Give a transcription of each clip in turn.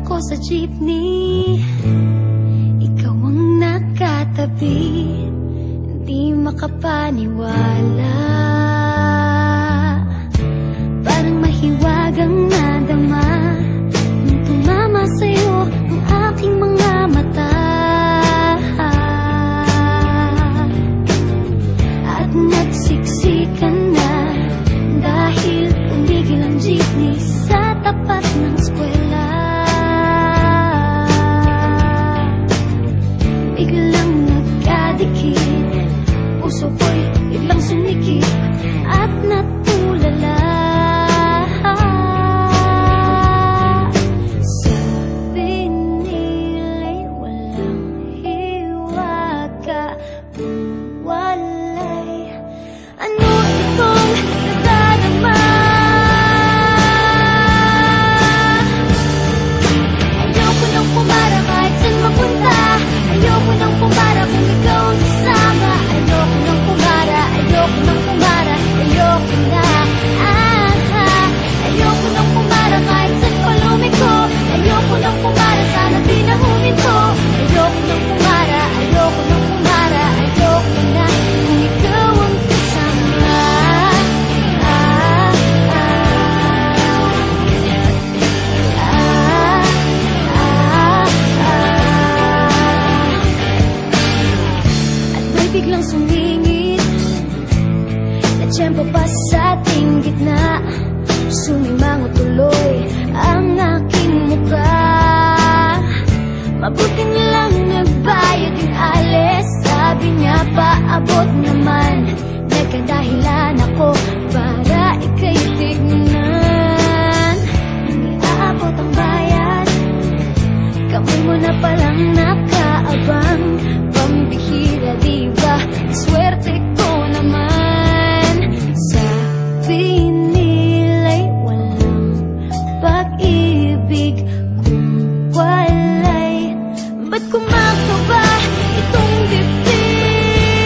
ako sa jeepney. Ikaw ang nakatabi Hindi makapaniwala. sumikip at nat biglang sumingit. Na tiyempo pa sa ating gitna Sumimango tuloy ang aking mukha. walay Ba't kumakto ba itong dibdib?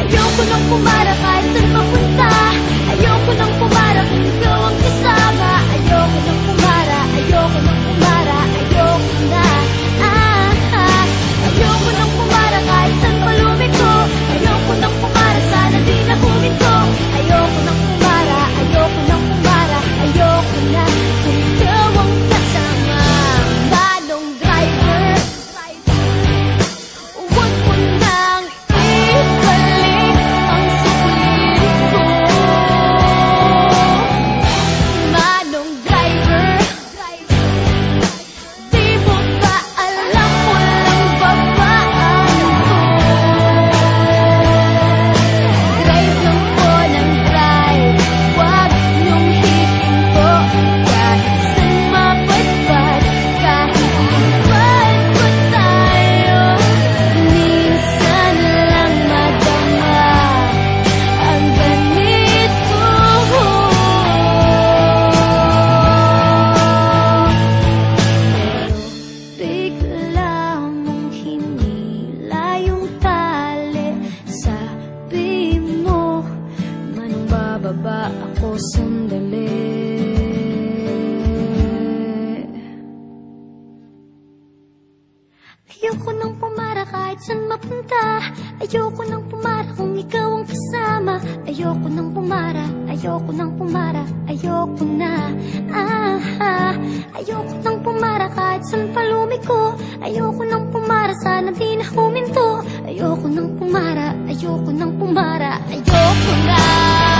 Ayoko nang pumarapay ako sandali. Ayoko nang pumara kahit saan mapunta. Ayoko nang pumara kung ikaw ang kasama. Ayoko nang pumara, ayoko nang pumara Ayoko na, ah, ah. Ayoko nang pumara kahit saan palumi ko. Ayoko nang pumara, sana di na huminto. Ayoko nang pumara, ayoko nang pumara Ayoko na.